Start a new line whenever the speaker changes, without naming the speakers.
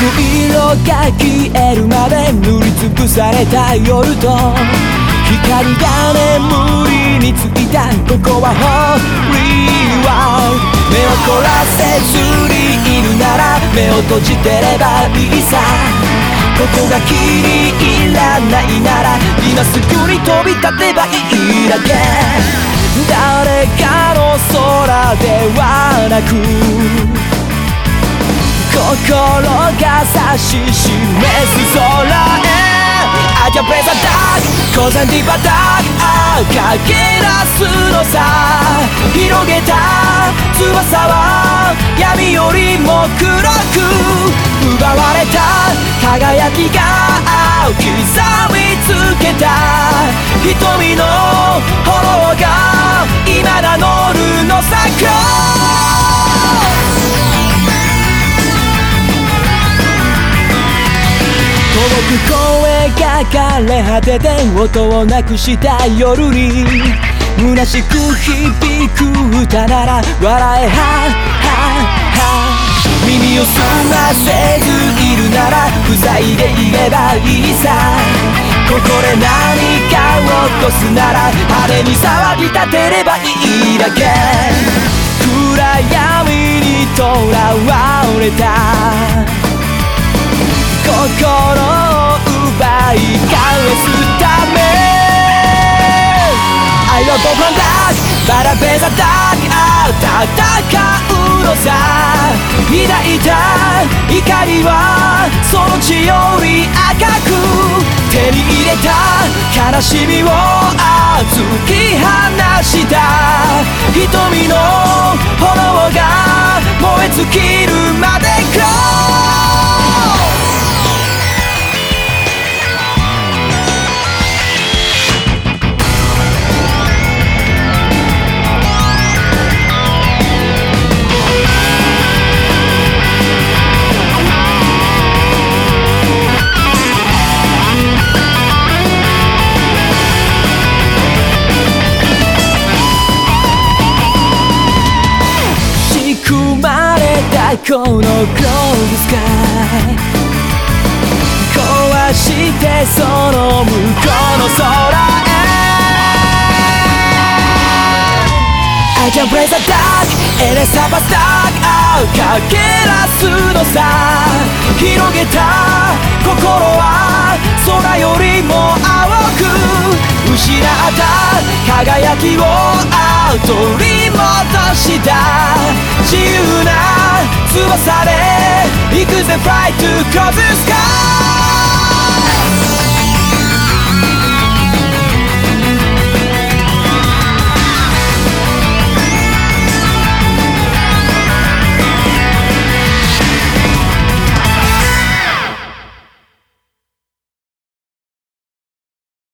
色が消えるまで塗りつぶされた夜と。光が眠りについたここはホーリーワールド目を凝らせずにいるなら目を閉じてればいいさ。ここが気に入らないなら今すぐに飛び立てばいいだけ。誰かの空ではなくが指し示す空へ I can play the dark Cause I'm deep dark かけ出すのさ。広げた翼は闇よりも黒く奪われた輝きが刻みつけた。瞳の炎が声が枯れ果てて音をなくした夜に虚しく響く歌なら笑えははは耳を澄ませずいるなら不在でいればいいさ。ここで何かを起こすなら派手に騒ぎ立てればいいだけ。暗闇にとらわれた。心 I love from dark バラベザダーク戦うのさ。抱いた怒りはその血より赤く手に入れた悲しみを突き放しこのクローズスカイ壊してその向こうの空へ I can play the dark and it's a dark. かけらすのさ広げた心は空よりも青く。失った輝きを取り戻した。自由な翼で行くぜ Fly to close the sky